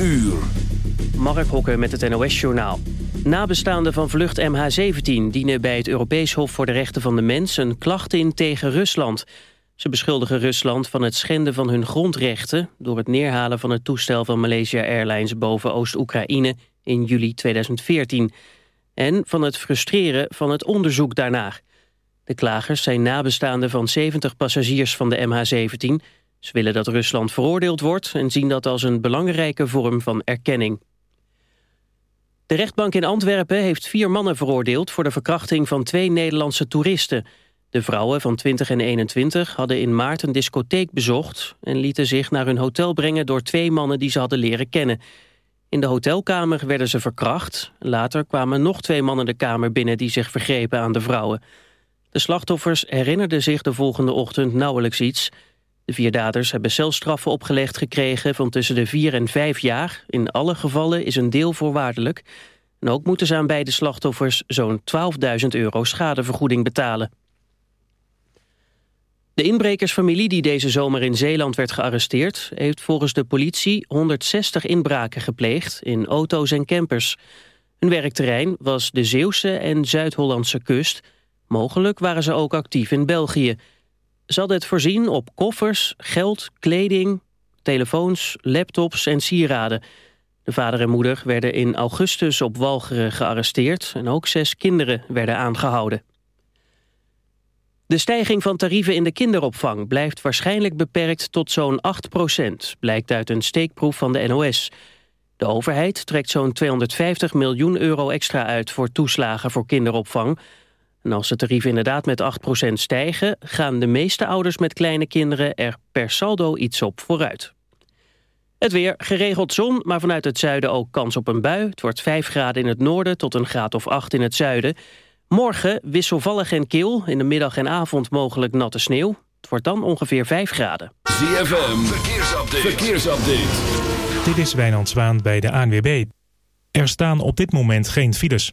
uur. Mark Hokker met het NOS-journaal. Nabestaanden van vlucht MH17 dienen bij het Europees Hof voor de Rechten van de Mens... een klacht in tegen Rusland. Ze beschuldigen Rusland van het schenden van hun grondrechten... door het neerhalen van het toestel van Malaysia Airlines boven Oost-Oekraïne in juli 2014... en van het frustreren van het onderzoek daarnaar. De klagers zijn nabestaanden van 70 passagiers van de MH17... Ze willen dat Rusland veroordeeld wordt en zien dat als een belangrijke vorm van erkenning. De rechtbank in Antwerpen heeft vier mannen veroordeeld... voor de verkrachting van twee Nederlandse toeristen. De vrouwen van 20 en 21 hadden in maart een discotheek bezocht... en lieten zich naar hun hotel brengen door twee mannen die ze hadden leren kennen. In de hotelkamer werden ze verkracht. Later kwamen nog twee mannen de kamer binnen die zich vergrepen aan de vrouwen. De slachtoffers herinnerden zich de volgende ochtend nauwelijks iets... De vier daders hebben celstraffen opgelegd gekregen van tussen de vier en vijf jaar. In alle gevallen is een deel voorwaardelijk. En ook moeten ze aan beide slachtoffers zo'n 12.000 euro schadevergoeding betalen. De inbrekersfamilie die deze zomer in Zeeland werd gearresteerd... heeft volgens de politie 160 inbraken gepleegd in auto's en campers. Hun werkterrein was de Zeeuwse en Zuid-Hollandse kust. Mogelijk waren ze ook actief in België... Ze hadden het voorzien op koffers, geld, kleding, telefoons, laptops en sieraden. De vader en moeder werden in augustus op Walcheren gearresteerd... en ook zes kinderen werden aangehouden. De stijging van tarieven in de kinderopvang blijft waarschijnlijk beperkt tot zo'n 8% blijkt uit een steekproef van de NOS. De overheid trekt zo'n 250 miljoen euro extra uit voor toeslagen voor kinderopvang... En als de tarieven inderdaad met 8% stijgen... gaan de meeste ouders met kleine kinderen er per saldo iets op vooruit. Het weer, geregeld zon, maar vanuit het zuiden ook kans op een bui. Het wordt 5 graden in het noorden tot een graad of 8 in het zuiden. Morgen wisselvallig en kil, in de middag en avond mogelijk natte sneeuw. Het wordt dan ongeveer 5 graden. ZFM, verkeersupdate. verkeersupdate. Dit is Wijnand Zwaan bij de ANWB. Er staan op dit moment geen files.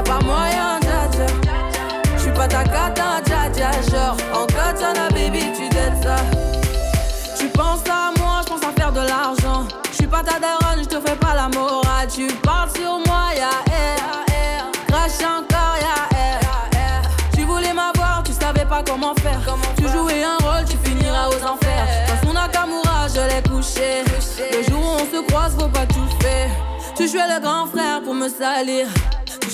Y'a pas moyen, dja dja. J'suis pas ta cata, dja dja. Genre, en katana, baby, tu t'aides ça. Tu penses à moi, je pense à faire de l'argent. Je suis pas ta daronne, je te fais pas la morale. Tu parles sur moi, ya air. Crash encore, ya air. Tu voulais m'avoir, tu savais pas comment faire. Tu jouais un rôle, tu finiras aux enfers. Dans son Nakamura, je l'ai couché. Le jour où on se croise, faut pas tout faire. Tu jouais le grand frère pour me salir.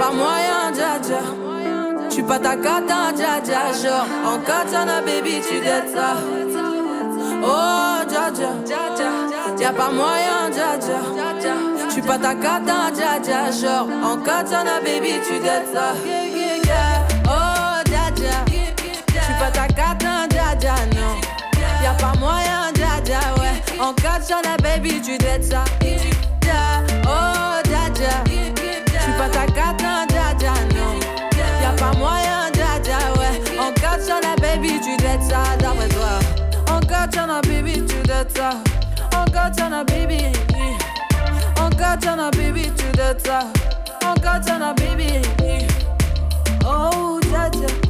Pas moyen, dja dja. Pas ta cata, dja. Genre, en katana, baby, tu dettes. Oh, dja dja. Y'a pas moyen, dja dja. Pas ta cata, dja dja. Genre, en katana, baby, tu dettes ça. Oh, dja dja. J'suis pas ta cata, dja dja, non. Y'a pas moyen, dja ouais. En katana, baby, tu dettes. Tu dettes ça, d'après toi. En katana, baby, tu dettes ça. En katana, baby. En katana, baby, tu dettes ça. En katana, baby. Oh, dja.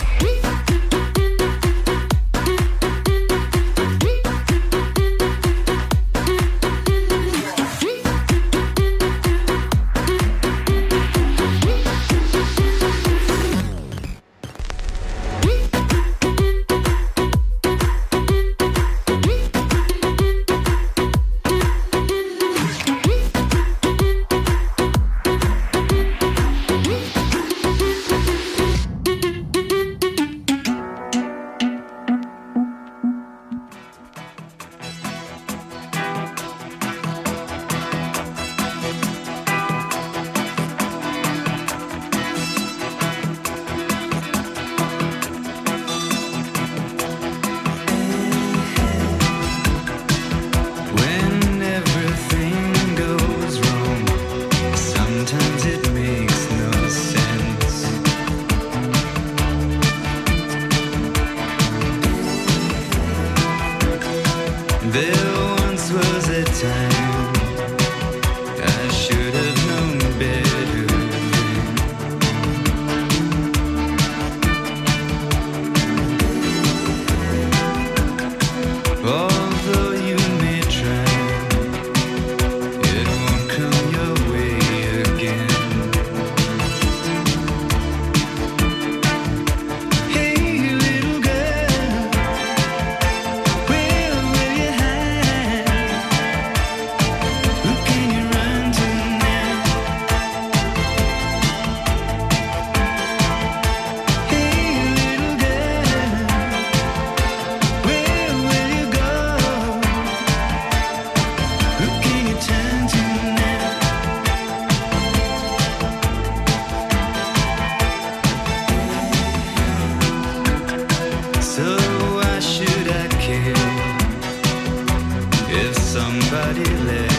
somebody left.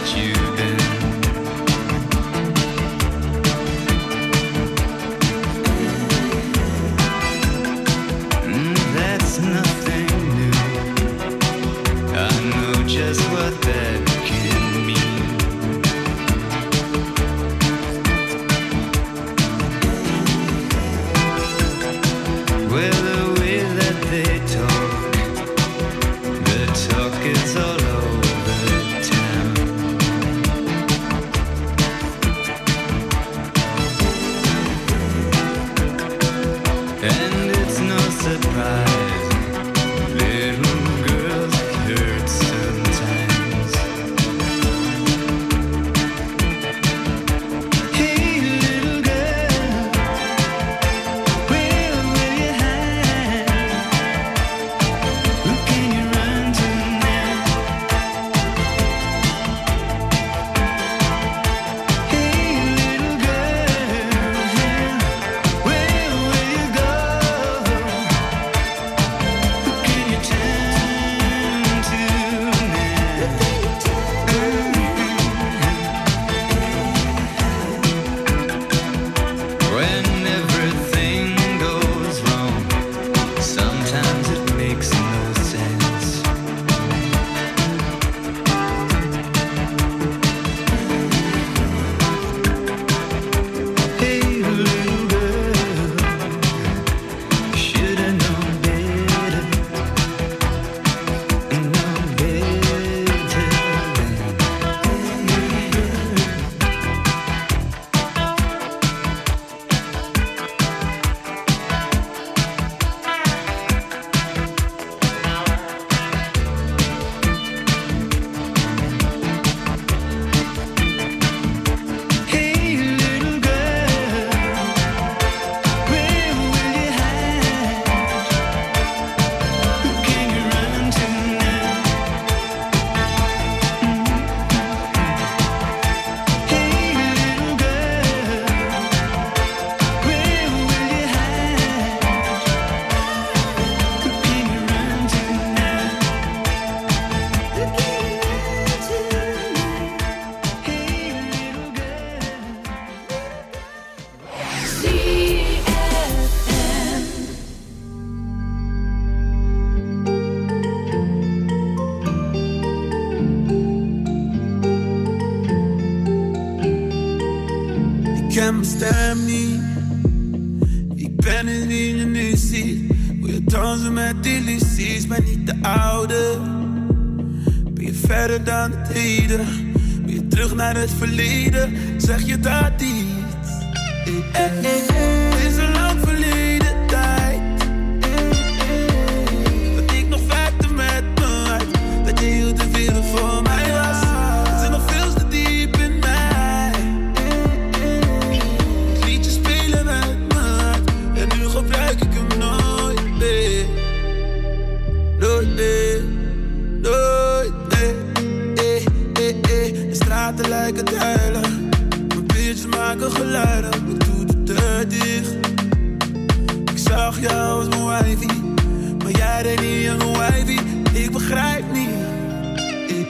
Niet aan mijn wifey. Ik begrijp niet.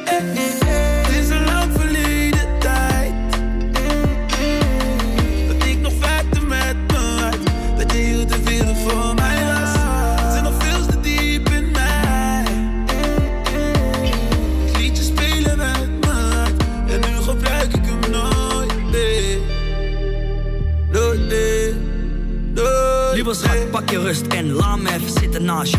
Eh, eh, eh. Het is een lang verleden tijd. Dat ik nog vechte met mijn hart. Dat je heel de wereld voor mij was. Het zit nog veel te diep in mij. Ik liet je spelen met mijn hart. En nu gebruik ik hem nooit meer. Nooit meer. Nooit Lieve schat, pak je rust en laat me even zitten naast je.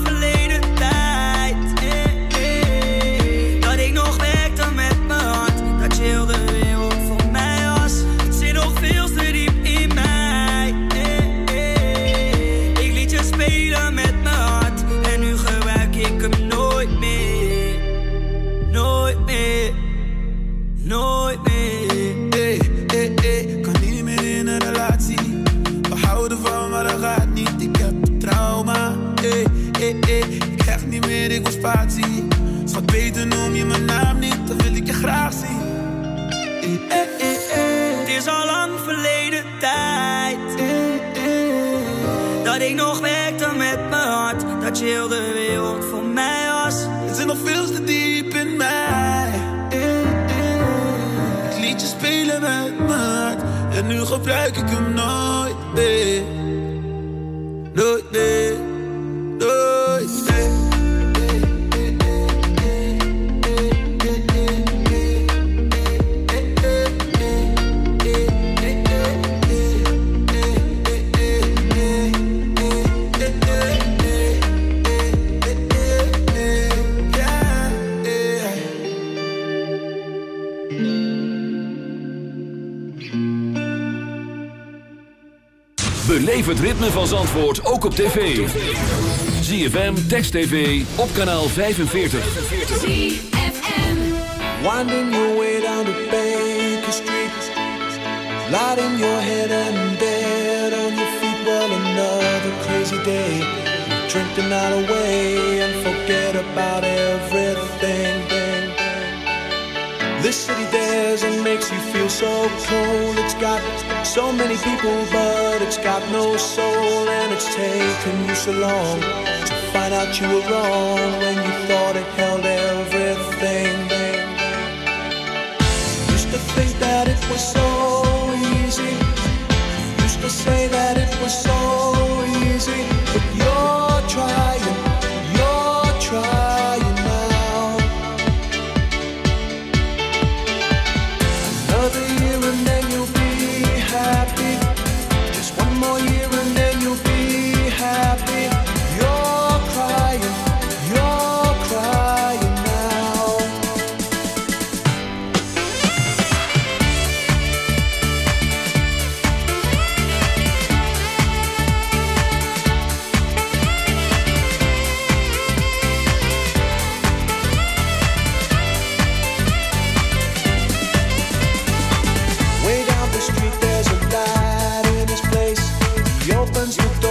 En nu gebruik ik hem nooit meer. Zandvoort ook op tv. ZFM, Text TV, op kanaal 45. Winding your way down to Baker Street. Lighting your head and bed on your feet. Well, another crazy day. Drink the night away and forget about everything. City dares and makes you feel so cold. It's got so many people, but it's got no soul. And it's taken you so long to find out you were wrong when you thought it никто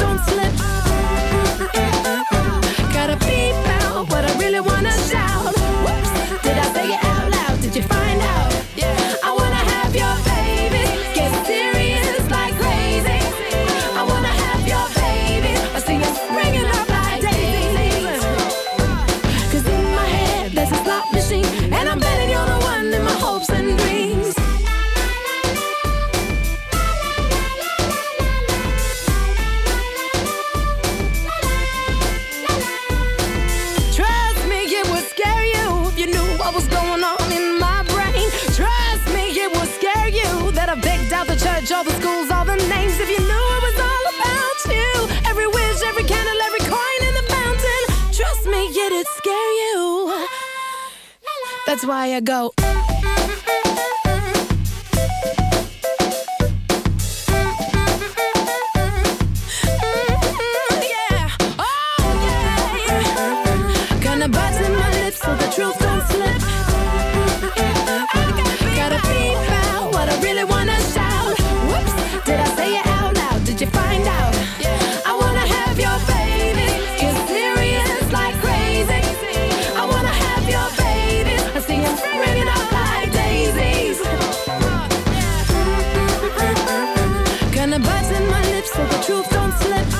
why I go. Gonna oh, button my lips so the truth slip.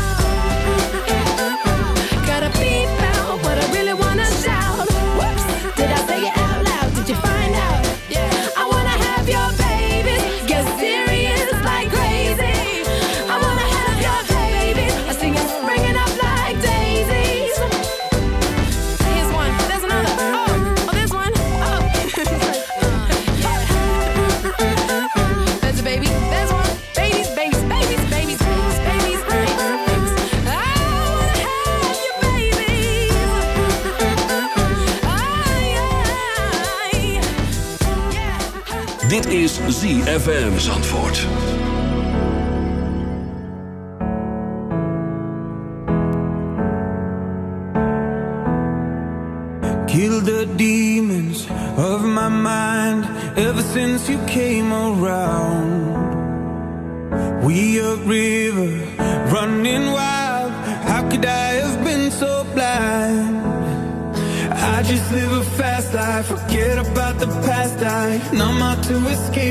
ZFM Zandvoort. Kill the demons of my mind ever since you came around. We a river running wild. How could I have been so blind? I just live a fast life, forget about the past. I numb out to escape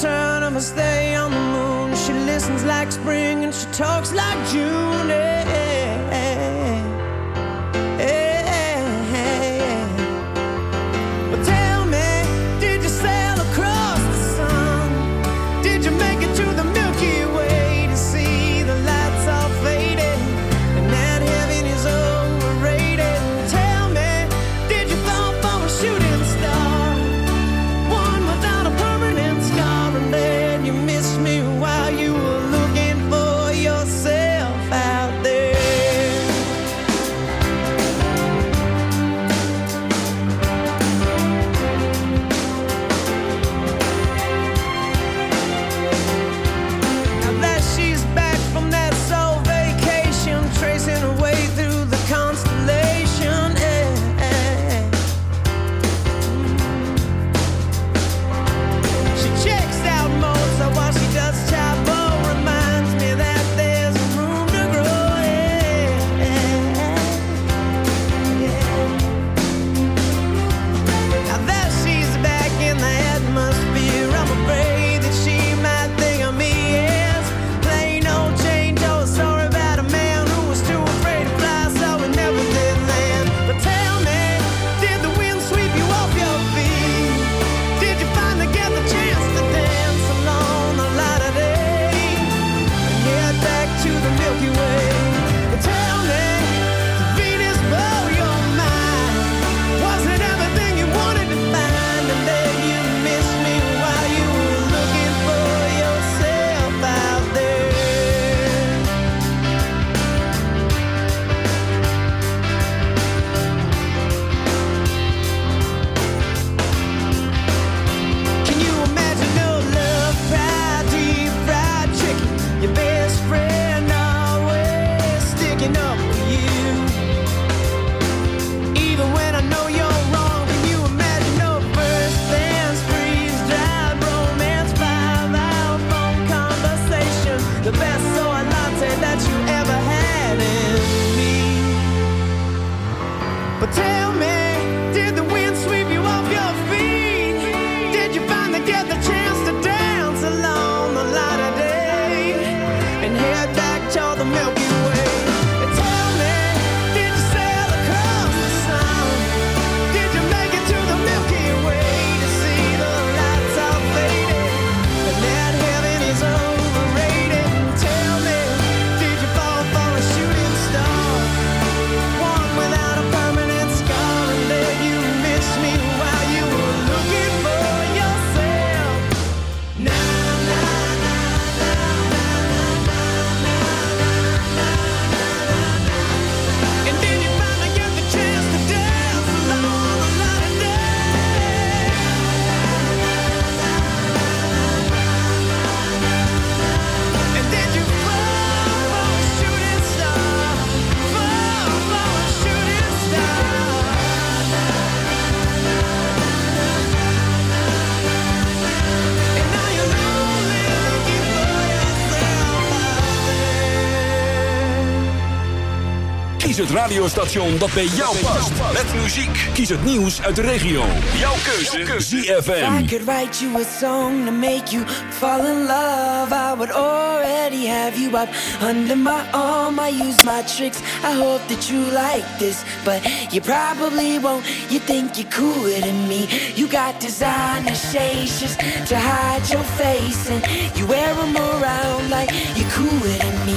turn of a stay on the moon. She listens like spring and she talks like June. Yeah. Radiostation dat bij jou past. Met muziek. Kies het nieuws uit de regio. Jouw keuze. ZFM. I could write you a song to make you fall in love. I would already have you up under my arm. I use my tricks. I hope that you like this, but you probably won't. You think you're cooler than me. You got designer shades just to hide your face, and you wear them around like you're cooler than me.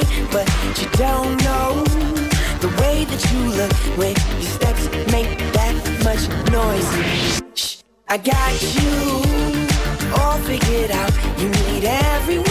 noise. Shh, I got you all figured out. You need everyone's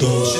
Don't.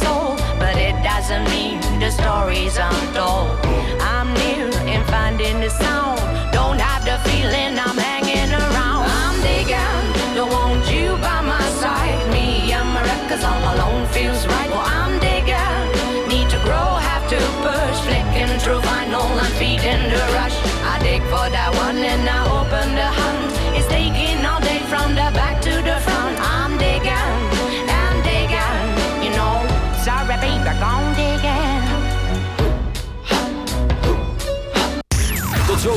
Already but it doesn't mean the stories untold. I'm near in finding the sound. Don't have the feeling I'm hanging around. I'm digging, don't want you by my side. Me and my records all alone feels right. Well,